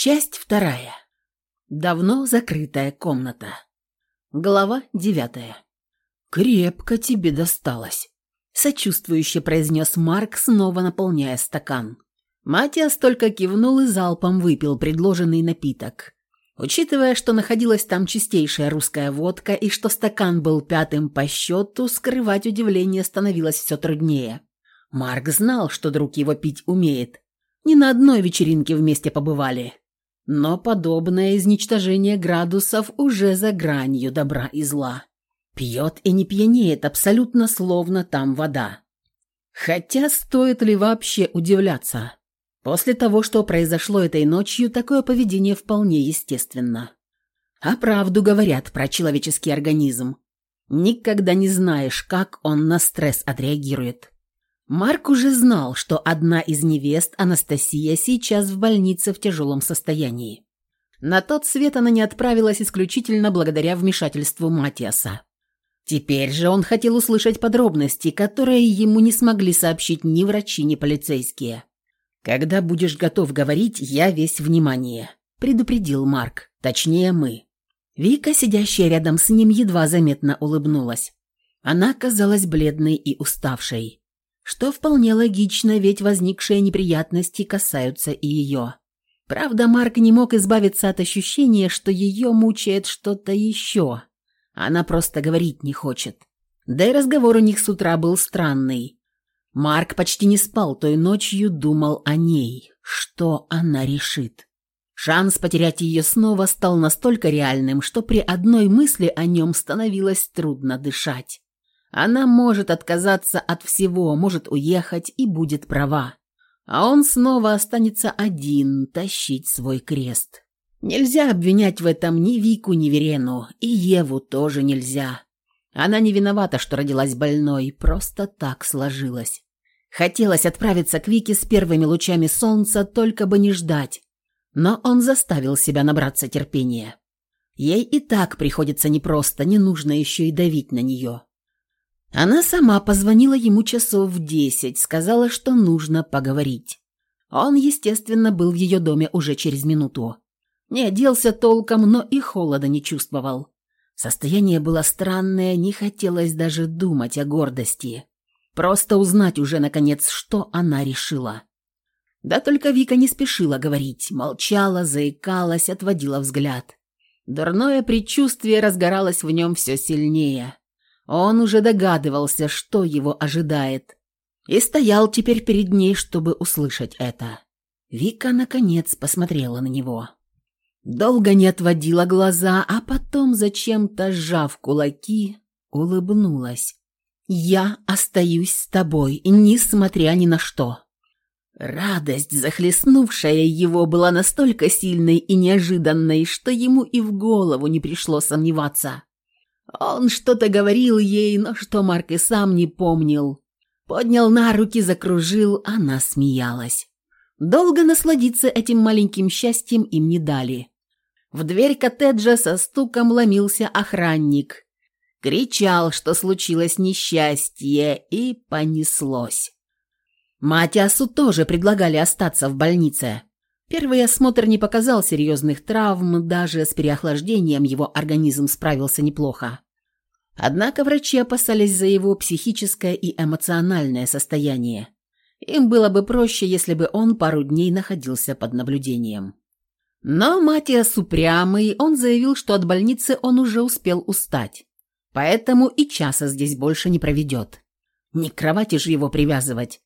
Часть вторая. Давно закрытая комната. Глава девятая. «Крепко тебе досталось», — сочувствующе произнес Марк, снова наполняя стакан. Матиас только кивнул и залпом выпил предложенный напиток. Учитывая, что находилась там чистейшая русская водка и что стакан был пятым по счету, скрывать удивление становилось все труднее. Марк знал, что друг его пить умеет. Ни на одной вечеринке вместе побывали. Но подобное изничтожение градусов уже за гранью добра и зла. Пьет и не пьянеет, абсолютно словно там вода. Хотя стоит ли вообще удивляться? После того, что произошло этой ночью, такое поведение вполне естественно. А правду говорят про человеческий организм. Никогда не знаешь, как он на стресс отреагирует. Марк уже знал, что одна из невест, Анастасия, сейчас в больнице в тяжелом состоянии. На тот свет она не отправилась исключительно благодаря вмешательству Матиаса. Теперь же он хотел услышать подробности, которые ему не смогли сообщить ни врачи, ни полицейские. «Когда будешь готов говорить, я весь внимание», – предупредил Марк. Точнее, мы. Вика, сидящая рядом с ним, едва заметно улыбнулась. Она казалась бледной и уставшей. Что вполне логично, ведь возникшие неприятности касаются и ее. Правда, Марк не мог избавиться от ощущения, что ее мучает что-то еще. Она просто говорить не хочет. Да и разговор у них с утра был странный. Марк почти не спал той ночью, думал о ней. Что она решит? Шанс потерять ее снова стал настолько реальным, что при одной мысли о нем становилось трудно дышать. Она может отказаться от всего, может уехать и будет права. А он снова останется один тащить свой крест. Нельзя обвинять в этом ни Вику, ни Верену, и Еву тоже нельзя. Она не виновата, что родилась больной, просто так сложилось. Хотелось отправиться к Вике с первыми лучами солнца, только бы не ждать. Но он заставил себя набраться терпения. Ей и так приходится непросто, не нужно еще и давить на нее. Она сама позвонила ему часов в десять, сказала, что нужно поговорить. Он, естественно, был в ее доме уже через минуту. Не оделся толком, но и холода не чувствовал. Состояние было странное, не хотелось даже думать о гордости. Просто узнать уже, наконец, что она решила. Да только Вика не спешила говорить, молчала, заикалась, отводила взгляд. Дурное предчувствие разгоралось в нем все сильнее. Он уже догадывался, что его ожидает, и стоял теперь перед ней, чтобы услышать это. Вика, наконец, посмотрела на него. Долго не отводила глаза, а потом, зачем-то сжав кулаки, улыбнулась. «Я остаюсь с тобой, несмотря ни на что». Радость, захлестнувшая его, была настолько сильной и неожиданной, что ему и в голову не пришло сомневаться. Он что-то говорил ей, но что Марк и сам не помнил. Поднял на руки, закружил, она смеялась. Долго насладиться этим маленьким счастьем им не дали. В дверь коттеджа со стуком ломился охранник. Кричал, что случилось несчастье, и понеслось. Матиасу тоже предлагали остаться в больнице. Первый осмотр не показал серьезных травм, даже с переохлаждением его организм справился неплохо. Однако врачи опасались за его психическое и эмоциональное состояние. Им было бы проще, если бы он пару дней находился под наблюдением. Но Матиас упрямый, он заявил, что от больницы он уже успел устать. Поэтому и часа здесь больше не проведет. Не к кровати же его привязывать.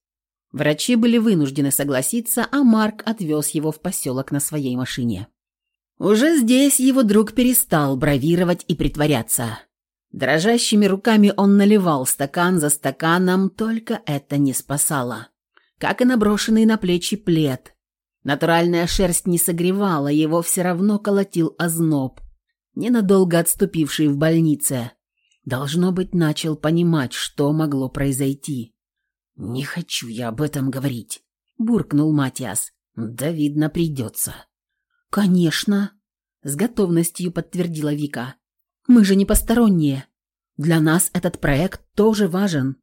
Врачи были вынуждены согласиться, а Марк отвез его в поселок на своей машине. Уже здесь его друг перестал бравировать и притворяться. Дрожащими руками он наливал стакан за стаканом, только это не спасало. Как и наброшенный на плечи плед. Натуральная шерсть не согревала, его все равно колотил озноб, ненадолго отступивший в больнице. Должно быть, начал понимать, что могло произойти. «Не хочу я об этом говорить», — буркнул Матиас. «Да, видно, придется». «Конечно», — с готовностью подтвердила Вика. «Мы же не посторонние. Для нас этот проект тоже важен.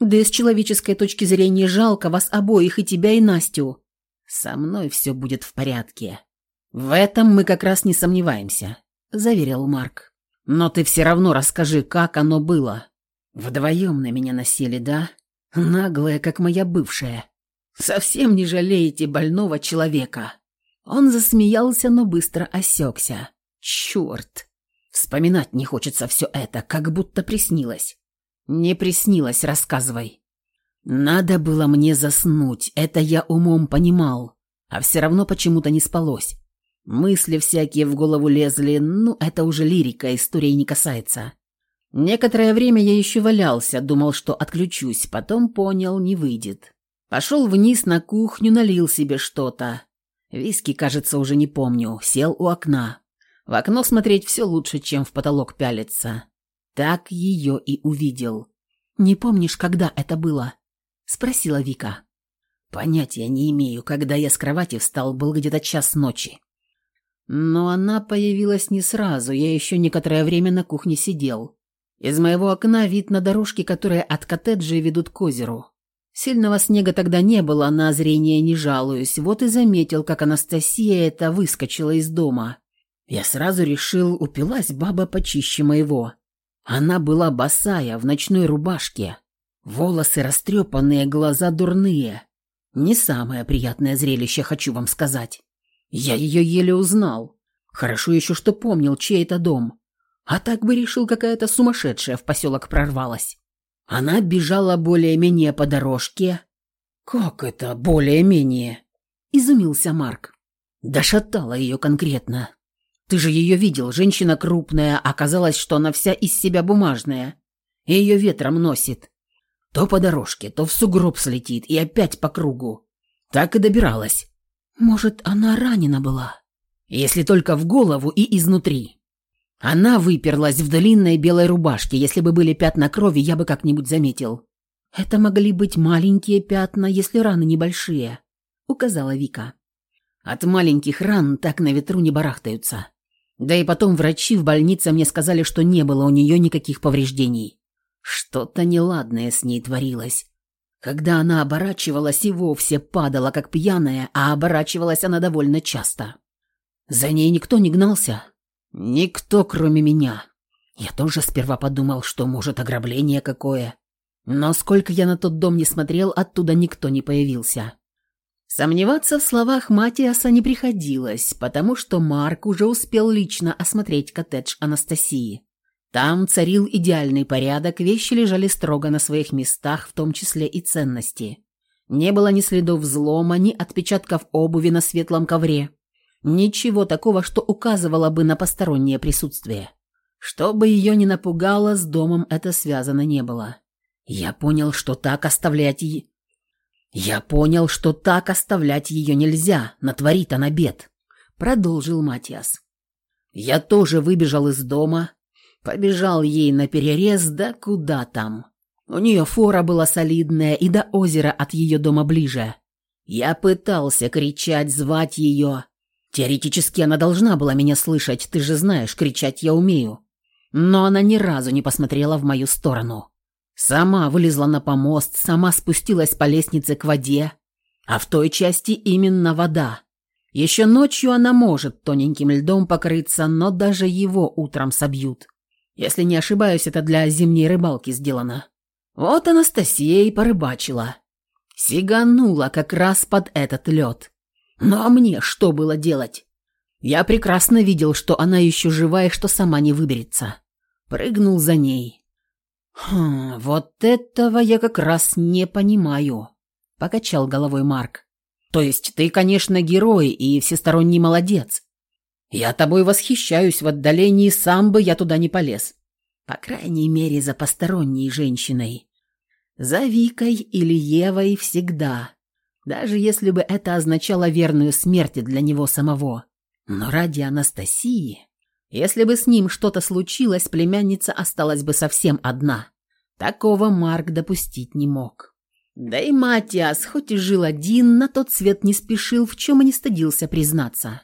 Да и с человеческой точки зрения жалко вас обоих, и тебя, и Настю». «Со мной все будет в порядке». «В этом мы как раз не сомневаемся», — заверил Марк. «Но ты все равно расскажи, как оно было. Вдвоем на меня насели, да? Наглая, как моя бывшая. Совсем не жалеете больного человека». Он засмеялся, но быстро осекся. «Черт! Вспоминать не хочется все это, как будто приснилось». «Не приснилось, рассказывай». «Надо было мне заснуть, это я умом понимал, а все равно почему-то не спалось. Мысли всякие в голову лезли, ну, это уже лирика, истории не касается. Некоторое время я еще валялся, думал, что отключусь, потом понял, не выйдет. Пошел вниз на кухню, налил себе что-то. Виски, кажется, уже не помню, сел у окна. В окно смотреть все лучше, чем в потолок пялиться. Так ее и увидел. «Не помнишь, когда это было?» – спросила Вика. «Понятия не имею, когда я с кровати встал, был где-то час ночи. Но она появилась не сразу, я еще некоторое время на кухне сидел. Из моего окна вид на дорожки, которые от коттеджа ведут к озеру. Сильного снега тогда не было, на зрение не жалуюсь. Вот и заметил, как Анастасия это выскочила из дома. Я сразу решил, упилась баба почище моего. Она была босая, в ночной рубашке. Волосы растрепанные, глаза дурные. Не самое приятное зрелище, хочу вам сказать. Я ее еле узнал. Хорошо еще, что помнил, чей это дом. А так бы решил, какая-то сумасшедшая в поселок прорвалась. Она бежала более-менее по дорожке. «Как это более-менее?» – изумился Марк. «Да шатала ее конкретно. Ты же ее видел, женщина крупная, оказалось, что она вся из себя бумажная. И ее ветром носит. То по дорожке, то в сугроб слетит и опять по кругу. Так и добиралась. Может, она ранена была? Если только в голову и изнутри. Она выперлась в длинной белой рубашке. Если бы были пятна крови, я бы как-нибудь заметил. Это могли быть маленькие пятна, если раны небольшие, указала Вика. От маленьких ран так на ветру не барахтаются. Да и потом врачи в больнице мне сказали, что не было у нее никаких повреждений. Что-то неладное с ней творилось. Когда она оборачивалась, и вовсе падала, как пьяная, а оборачивалась она довольно часто. За ней никто не гнался. Никто, кроме меня. Я тоже сперва подумал, что, может, ограбление какое. Но сколько я на тот дом не смотрел, оттуда никто не появился. Сомневаться в словах Матиаса не приходилось, потому что Марк уже успел лично осмотреть коттедж Анастасии. Там царил идеальный порядок, вещи лежали строго на своих местах, в том числе и ценности. Не было ни следов взлома, ни отпечатков обуви на светлом ковре. Ничего такого, что указывало бы на постороннее присутствие. Что бы ее ни напугало, с домом это связано не было. Я понял, что так оставлять ее... Я понял, что так оставлять ее нельзя, натворит она бед. Продолжил Матиас. Я тоже выбежал из дома, Побежал ей на перерез, да куда там. У нее фора была солидная и до озера от ее дома ближе. Я пытался кричать, звать ее. Теоретически она должна была меня слышать, ты же знаешь, кричать я умею. Но она ни разу не посмотрела в мою сторону. Сама вылезла на помост, сама спустилась по лестнице к воде. А в той части именно вода. Еще ночью она может тоненьким льдом покрыться, но даже его утром собьют. Если не ошибаюсь, это для зимней рыбалки сделано. Вот Анастасия и порыбачила. Сиганула как раз под этот лед. Ну а мне что было делать? Я прекрасно видел, что она еще жива и что сама не выберется. Прыгнул за ней. «Хм, вот этого я как раз не понимаю», — покачал головой Марк. «То есть ты, конечно, герой и всесторонний молодец. Я тобой восхищаюсь в отдалении, сам бы я туда не полез. По крайней мере, за посторонней женщиной. За Викой или Евой всегда. Даже если бы это означало верную смерть для него самого. Но ради Анастасии... Если бы с ним что-то случилось, племянница осталась бы совсем одна. Такого Марк допустить не мог. Да и Матиас, хоть и жил один, на тот свет не спешил, в чем и не стыдился признаться.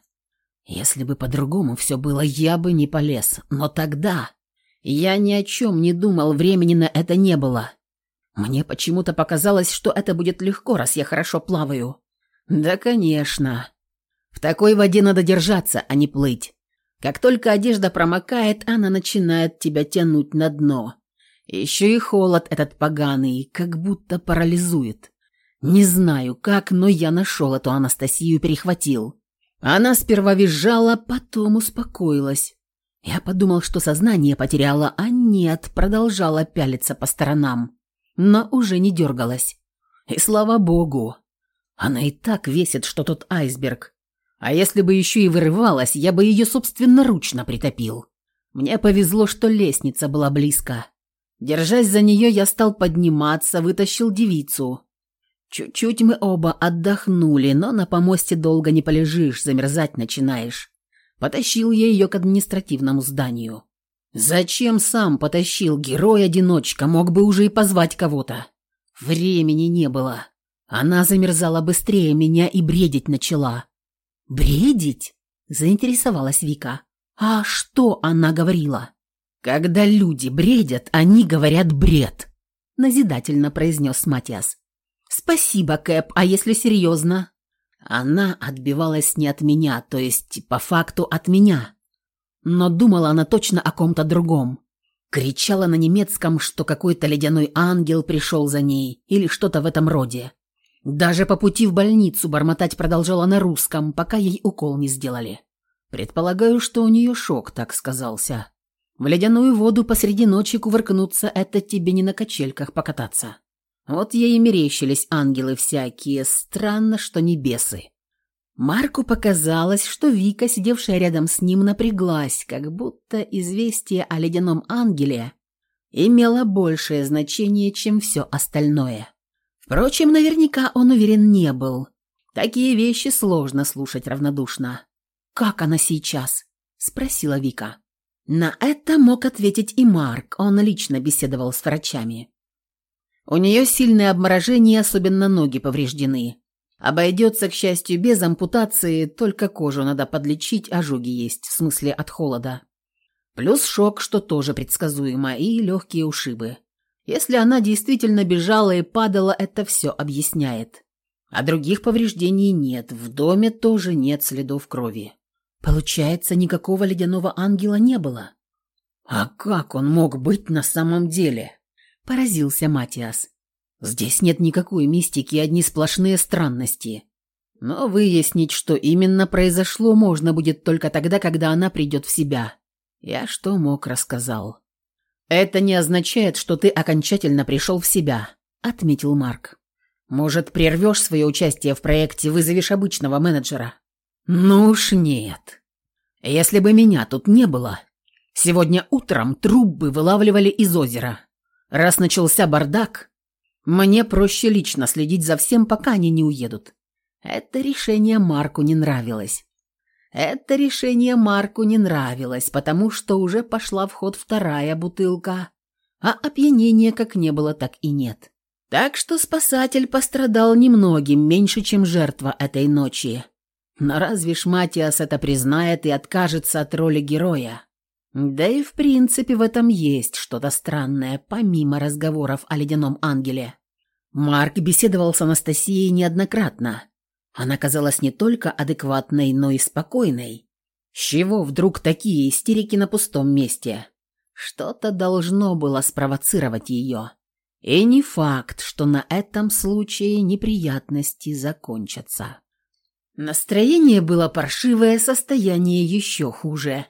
Если бы по-другому все было, я бы не полез. Но тогда я ни о чем не думал, времени на это не было. Мне почему-то показалось, что это будет легко, раз я хорошо плаваю. Да, конечно. В такой воде надо держаться, а не плыть. Как только одежда промокает, она начинает тебя тянуть на дно. Еще и холод этот поганый, как будто парализует. Не знаю как, но я нашел эту Анастасию и перехватил. Она сперва визжала, потом успокоилась. Я подумал, что сознание потеряла, а нет, продолжала пялиться по сторонам. Но уже не дергалась. И слава богу. Она и так весит, что тот айсберг. А если бы еще и вырывалась, я бы ее собственноручно притопил. Мне повезло, что лестница была близко. Держась за нее, я стал подниматься, вытащил девицу. Чуть-чуть мы оба отдохнули, но на помосте долго не полежишь, замерзать начинаешь. Потащил я ее к административному зданию. Зачем сам потащил герой-одиночка, мог бы уже и позвать кого-то. Времени не было. Она замерзала быстрее меня и бредить начала. «Бредить?» – заинтересовалась Вика. «А что она говорила?» «Когда люди бредят, они говорят бред», – назидательно произнес Матиас. «Спасибо, Кэп, а если серьезно?» Она отбивалась не от меня, то есть по факту от меня. Но думала она точно о ком-то другом. Кричала на немецком, что какой-то ледяной ангел пришел за ней или что-то в этом роде. Даже по пути в больницу бормотать продолжала на русском, пока ей укол не сделали. Предполагаю, что у нее шок, так сказался. В ледяную воду посреди ночи кувыркнуться – это тебе не на качельках покататься. Вот ей и мерещились ангелы всякие, странно, что не бесы. Марку показалось, что Вика, сидевшая рядом с ним, напряглась, как будто известие о ледяном ангеле имело большее значение, чем все остальное. Впрочем, наверняка он уверен не был. Такие вещи сложно слушать равнодушно. «Как она сейчас?» – спросила Вика. На это мог ответить и Марк, он лично беседовал с врачами. У нее сильное обморожение, особенно ноги повреждены. Обойдется, к счастью, без ампутации, только кожу надо подлечить, ожоги есть, в смысле от холода. Плюс шок, что тоже предсказуемо, и легкие ушибы. Если она действительно бежала и падала, это все объясняет. А других повреждений нет, в доме тоже нет следов крови. Получается, никакого ледяного ангела не было. А как он мог быть на самом деле? Поразился Матиас. Здесь нет никакой мистики, одни сплошные странности. Но выяснить, что именно произошло, можно будет только тогда, когда она придет в себя. Я что мог, рассказал. «Это не означает, что ты окончательно пришел в себя», — отметил Марк. «Может, прервешь свое участие в проекте, вызовешь обычного менеджера?» «Ну уж нет. Если бы меня тут не было, сегодня утром трубы вылавливали из озера. Раз начался бардак, мне проще лично следить за всем, пока они не уедут». Это решение Марку не нравилось. Это решение Марку не нравилось, потому что уже пошла в ход вторая бутылка, а опьянения как не было, так и нет. Так что спасатель пострадал немногим, меньше, чем жертва этой ночи. Но разве ж Матиас это признает и откажется от роли героя? Да и в принципе в этом есть что-то странное, помимо разговоров о ледяном ангеле. Марк беседовал с Анастасией неоднократно. Она казалась не только адекватной, но и спокойной. С чего вдруг такие истерики на пустом месте? Что-то должно было спровоцировать ее. И не факт, что на этом случае неприятности закончатся. Настроение было паршивое, состояние еще хуже.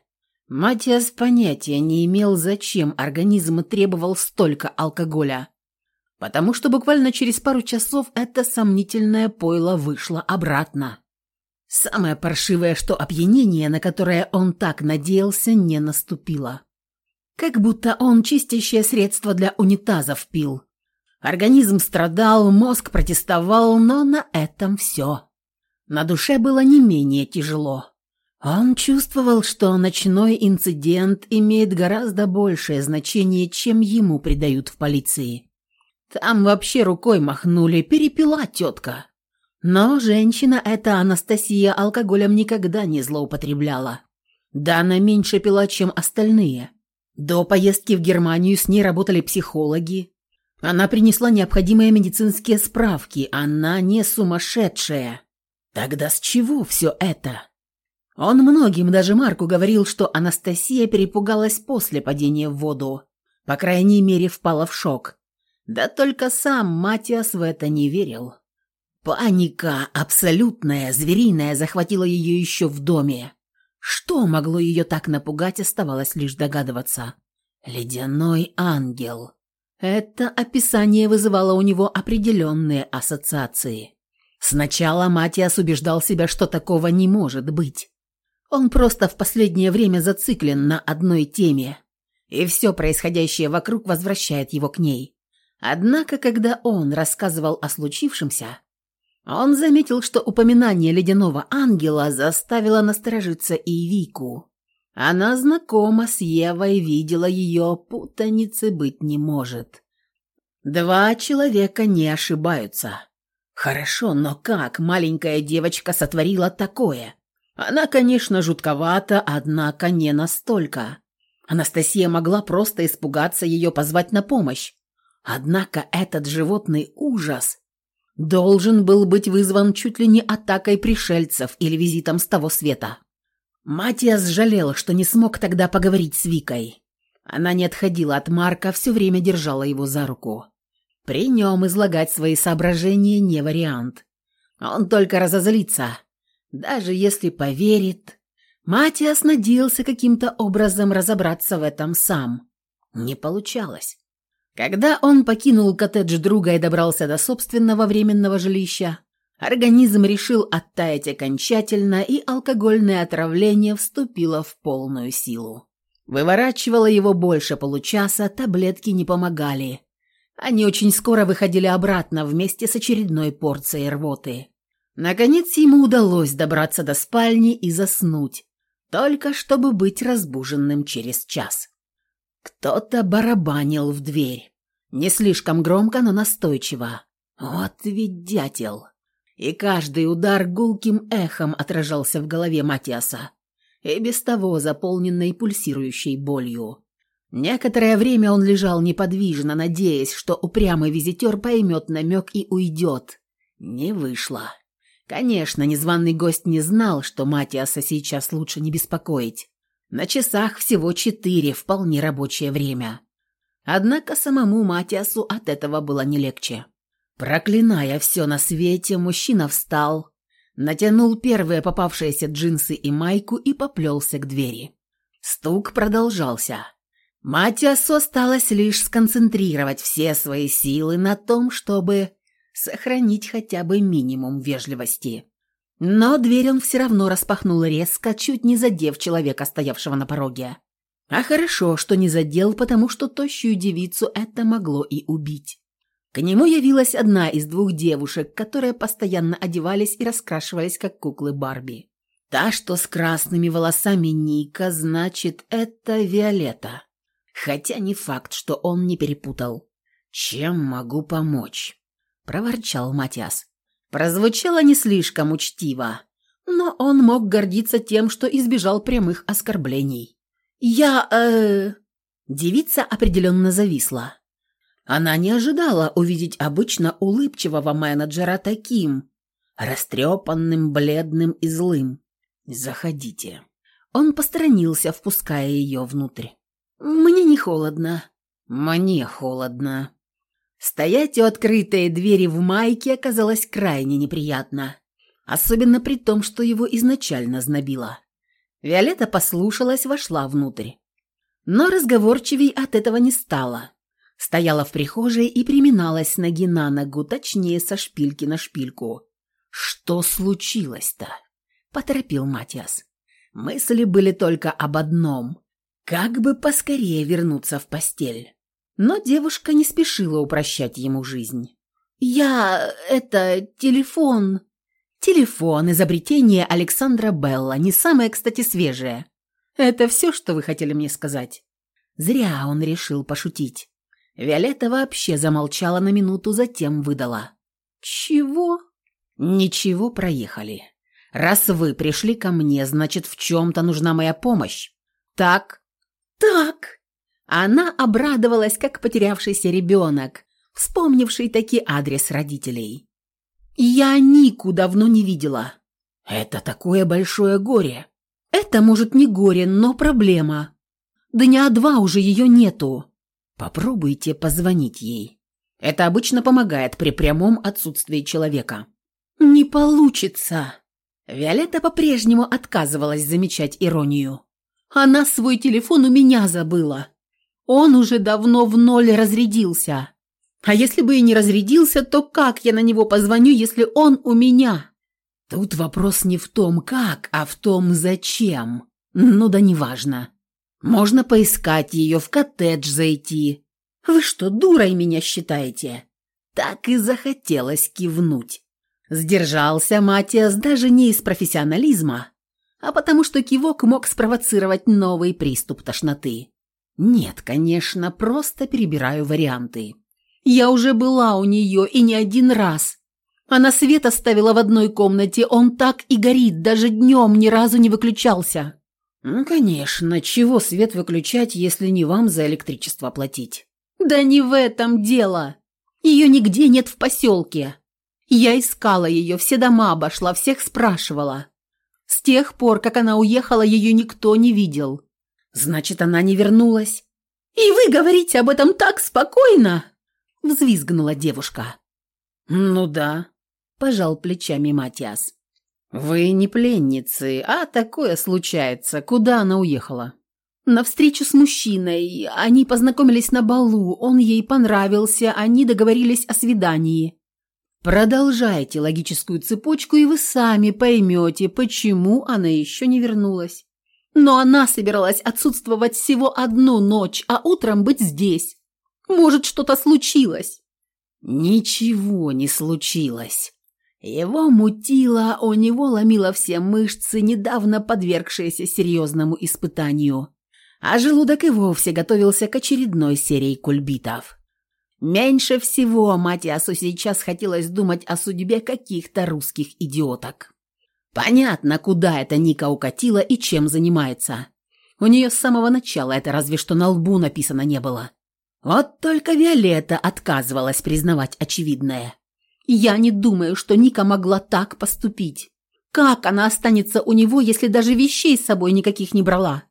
Матиас понятия не имел, зачем организм требовал столько алкоголя потому что буквально через пару часов это сомнительное пойло вышло обратно. Самое паршивое, что опьянение, на которое он так надеялся, не наступило. Как будто он чистящее средство для унитазов пил. Организм страдал, мозг протестовал, но на этом все. На душе было не менее тяжело. Он чувствовал, что ночной инцидент имеет гораздо большее значение, чем ему придают в полиции. Там вообще рукой махнули, перепила тетка. Но женщина эта Анастасия алкоголем никогда не злоупотребляла. Да она меньше пила, чем остальные. До поездки в Германию с ней работали психологи. Она принесла необходимые медицинские справки. Она не сумасшедшая. Тогда с чего все это? Он многим, даже Марку, говорил, что Анастасия перепугалась после падения в воду. По крайней мере, впала в шок. Да только сам Матиас в это не верил. Паника, абсолютная, звериная, захватила ее еще в доме. Что могло ее так напугать, оставалось лишь догадываться. «Ледяной ангел». Это описание вызывало у него определенные ассоциации. Сначала Матиас убеждал себя, что такого не может быть. Он просто в последнее время зациклен на одной теме, и все происходящее вокруг возвращает его к ней. Однако, когда он рассказывал о случившемся, он заметил, что упоминание ледяного ангела заставило насторожиться и Вику. Она знакома с Евой, видела ее, путаницы быть не может. Два человека не ошибаются. Хорошо, но как маленькая девочка сотворила такое? Она, конечно, жутковата, однако не настолько. Анастасия могла просто испугаться ее позвать на помощь. Однако этот животный ужас должен был быть вызван чуть ли не атакой пришельцев или визитом с того света. Матиас жалел, что не смог тогда поговорить с Викой. Она не отходила от Марка, все время держала его за руку. При нем излагать свои соображения не вариант. Он только разозлится. Даже если поверит. Матиас надеялся каким-то образом разобраться в этом сам. Не получалось. Когда он покинул коттедж друга и добрался до собственного временного жилища, организм решил оттаять окончательно, и алкогольное отравление вступило в полную силу. Выворачивало его больше получаса, таблетки не помогали. Они очень скоро выходили обратно вместе с очередной порцией рвоты. Наконец ему удалось добраться до спальни и заснуть, только чтобы быть разбуженным через час. Кто-то барабанил в дверь. Не слишком громко, но настойчиво. Вот ведь дятел. И каждый удар гулким эхом отражался в голове Матиаса, и без того заполненной пульсирующей болью. Некоторое время он лежал неподвижно, надеясь, что упрямый визитер поймет намек и уйдет. Не вышло. Конечно, незваный гость не знал, что Матиаса сейчас лучше не беспокоить. На часах всего четыре, вполне рабочее время. Однако самому Матиасу от этого было не легче. Проклиная все на свете, мужчина встал, натянул первые попавшиеся джинсы и майку и поплелся к двери. Стук продолжался. Матиасу осталось лишь сконцентрировать все свои силы на том, чтобы сохранить хотя бы минимум вежливости. Но дверь он все равно распахнул резко, чуть не задев человека, стоявшего на пороге. А хорошо, что не задел, потому что тощую девицу это могло и убить. К нему явилась одна из двух девушек, которые постоянно одевались и раскрашивались, как куклы Барби. Та, что с красными волосами Ника, значит, это Виолетта. Хотя не факт, что он не перепутал. «Чем могу помочь?» – проворчал Матиас. Прозвучало не слишком учтиво, но он мог гордиться тем, что избежал прямых оскорблений. «Я... э...» Девица определенно зависла. Она не ожидала увидеть обычно улыбчивого менеджера таким, растрепанным, бледным и злым. «Заходите». Он посторонился, впуская ее внутрь. «Мне не холодно». «Мне холодно». Стоять у открытой двери в майке оказалось крайне неприятно, особенно при том, что его изначально знобило. Виолетта послушалась, вошла внутрь. Но разговорчивей от этого не стала. Стояла в прихожей и приминалась ноги на ногу, точнее, со шпильки на шпильку. «Что случилось-то?» – поторопил Матиас. Мысли были только об одном – как бы поскорее вернуться в постель. Но девушка не спешила упрощать ему жизнь. «Я... это... телефон...» «Телефон, изобретение Александра Белла, не самое, кстати, свежее. Это все, что вы хотели мне сказать?» Зря он решил пошутить. Виолетта вообще замолчала на минуту, затем выдала. «Чего?» «Ничего, проехали. Раз вы пришли ко мне, значит, в чем-то нужна моя помощь. Так?» «Так!» Она обрадовалась, как потерявшийся ребенок, вспомнивший таки адрес родителей. «Я Нику давно не видела. Это такое большое горе. Это, может, не горе, но проблема. Дня два уже ее нету. Попробуйте позвонить ей. Это обычно помогает при прямом отсутствии человека. Не получится. Виолетта по-прежнему отказывалась замечать иронию. Она свой телефон у меня забыла. Он уже давно в ноль разрядился. А если бы и не разрядился, то как я на него позвоню, если он у меня? Тут вопрос не в том, как, а в том, зачем. Ну да неважно. Можно поискать ее, в коттедж зайти. Вы что, дурой меня считаете? Так и захотелось кивнуть. Сдержался Матиас даже не из профессионализма, а потому что кивок мог спровоцировать новый приступ тошноты. Нет, конечно, просто перебираю варианты. Я уже была у нее и не один раз. Она свет оставила в одной комнате, он так и горит, даже днем ни разу не выключался. Ну, конечно, чего свет выключать, если не вам за электричество платить? Да не в этом дело. Ее нигде нет в поселке. Я искала ее, все дома обошла, всех спрашивала. С тех пор, как она уехала, ее никто не видел. Значит, она не вернулась. «И вы говорите об этом так спокойно!» – взвизгнула девушка. «Ну да», – пожал плечами Матиас. «Вы не пленницы, а такое случается. Куда она уехала?» «На встречу с мужчиной. Они познакомились на балу, он ей понравился, они договорились о свидании. Продолжайте логическую цепочку, и вы сами поймете, почему она еще не вернулась. Но она собиралась отсутствовать всего одну ночь, а утром быть здесь. Может, что-то случилось?» «Ничего не случилось». Его мутило, у него ломило все мышцы, недавно подвергшиеся серьезному испытанию. А желудок и вовсе готовился к очередной серии кульбитов. Меньше всего Матиасу сейчас хотелось думать о судьбе каких-то русских идиоток. Понятно, куда эта Ника укатила и чем занимается. У нее с самого начала это разве что на лбу написано не было. Вот только Виолетта отказывалась признавать очевидное. Я не думаю, что Ника могла так поступить. Как она останется у него, если даже вещей с собой никаких не брала?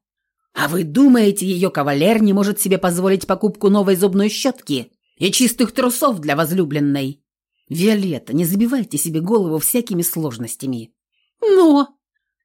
А вы думаете, ее кавалер не может себе позволить покупку новой зубной щетки? и чистых трусов для возлюбленной. Виолетта, не забивайте себе голову всякими сложностями. Но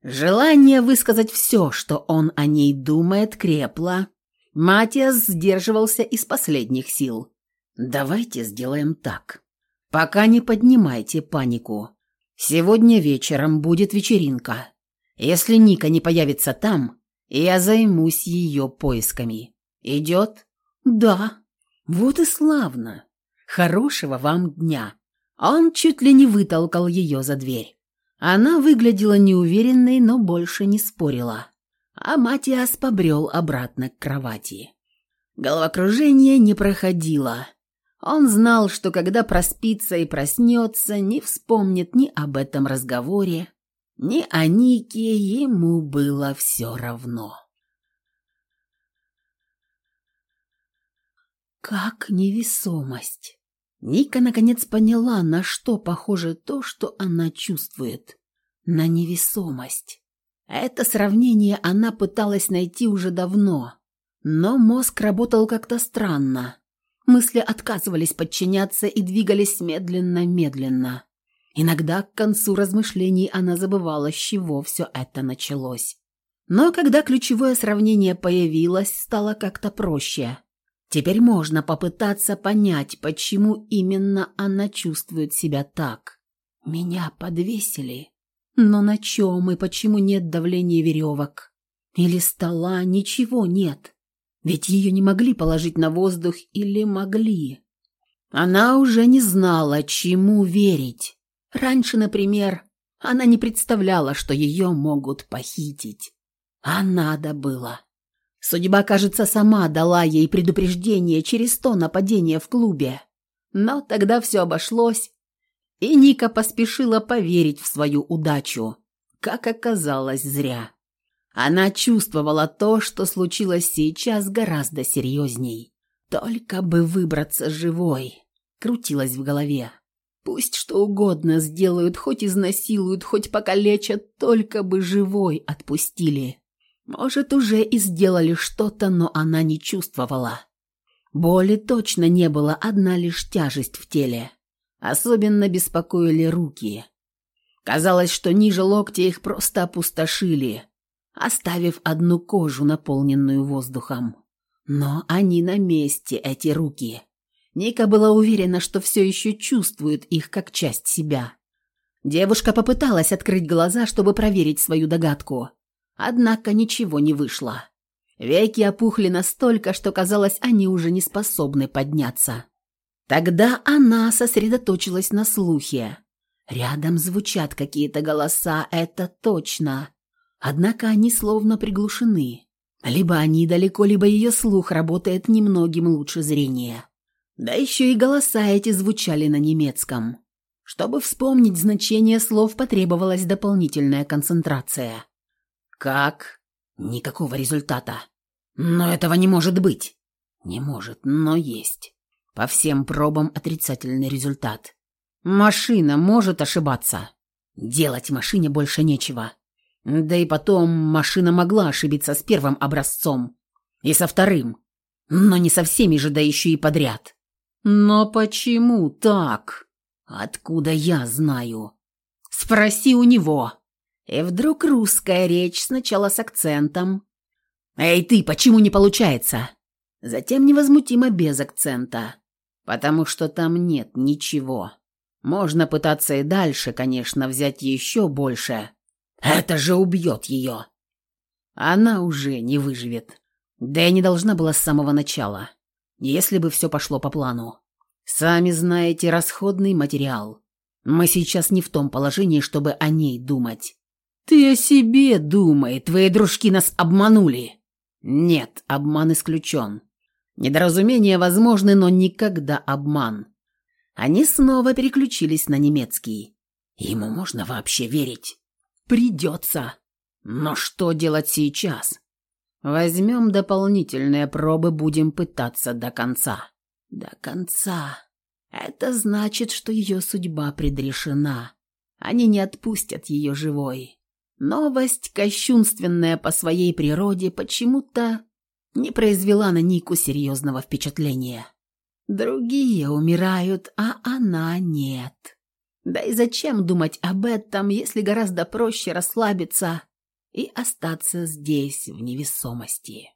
желание высказать все, что он о ней думает, крепло. Матиас сдерживался из последних сил. Давайте сделаем так. Пока не поднимайте панику. Сегодня вечером будет вечеринка. Если Ника не появится там, я займусь ее поисками. Идет? Да. Вот и славно. Хорошего вам дня. Он чуть ли не вытолкал ее за дверь. Она выглядела неуверенной, но больше не спорила. А Матиас побрел обратно к кровати. Головокружение не проходило. Он знал, что когда проспится и проснется, не вспомнит ни об этом разговоре, ни о Нике, ему было все равно. Как невесомость. Ника наконец поняла, на что похоже то, что она чувствует. На невесомость. Это сравнение она пыталась найти уже давно, но мозг работал как-то странно. Мысли отказывались подчиняться и двигались медленно-медленно. Иногда к концу размышлений она забывала, с чего все это началось. Но когда ключевое сравнение появилось, стало как-то проще. Теперь можно попытаться понять, почему именно она чувствует себя так. Меня подвесили. Но на чем и почему нет давления веревок? Или стола ничего нет? Ведь ее не могли положить на воздух или могли? Она уже не знала, чему верить. Раньше, например, она не представляла, что ее могут похитить. А надо было. Судьба, кажется, сама дала ей предупреждение через то нападение в клубе. Но тогда все обошлось, и Ника поспешила поверить в свою удачу. Как оказалось, зря. Она чувствовала то, что случилось сейчас гораздо серьезней. Только бы выбраться живой, крутилась в голове. Пусть что угодно сделают, хоть изнасилуют, хоть покалечат, только бы живой отпустили. Может, уже и сделали что-то, но она не чувствовала. Боли точно не было, одна лишь тяжесть в теле. Особенно беспокоили руки. Казалось, что ниже локтя их просто опустошили, оставив одну кожу, наполненную воздухом. Но они на месте, эти руки. Ника была уверена, что все еще чувствует их как часть себя. Девушка попыталась открыть глаза, чтобы проверить свою догадку. Однако ничего не вышло. Веки опухли настолько, что казалось, они уже не способны подняться. Тогда она сосредоточилась на слухе. Рядом звучат какие-то голоса, это точно. Однако они словно приглушены. Либо они далеко, либо ее слух работает немногим лучше зрения. Да еще и голоса эти звучали на немецком. Чтобы вспомнить значение слов, потребовалась дополнительная концентрация. «Как?» «Никакого результата». «Но этого не может быть». «Не может, но есть». По всем пробам отрицательный результат. «Машина может ошибаться». «Делать машине больше нечего». Да и потом машина могла ошибиться с первым образцом. И со вторым. Но не со всеми же, да еще и подряд. Но почему так? Откуда я знаю? Спроси у него. И вдруг русская речь сначала с акцентом. «Эй ты, почему не получается?» Затем невозмутимо без акцента. Потому что там нет ничего. Можно пытаться и дальше, конечно, взять еще больше. Это же убьет ее. Она уже не выживет. Да и не должна была с самого начала, если бы все пошло по плану. Сами знаете, расходный материал. Мы сейчас не в том положении, чтобы о ней думать. Ты о себе думай, твои дружки нас обманули. Нет, обман исключен. Недоразумения возможны, но никогда обман. Они снова переключились на немецкий. Ему можно вообще верить? Придется. Но что делать сейчас? Возьмем дополнительные пробы, будем пытаться до конца. До конца. Это значит, что ее судьба предрешена. Они не отпустят ее живой. Новость, кощунственная по своей природе, почему-то не произвела на Нику серьезного впечатления. Другие умирают, а она нет. Да и зачем думать об этом, если гораздо проще расслабиться и остаться здесь в невесомости?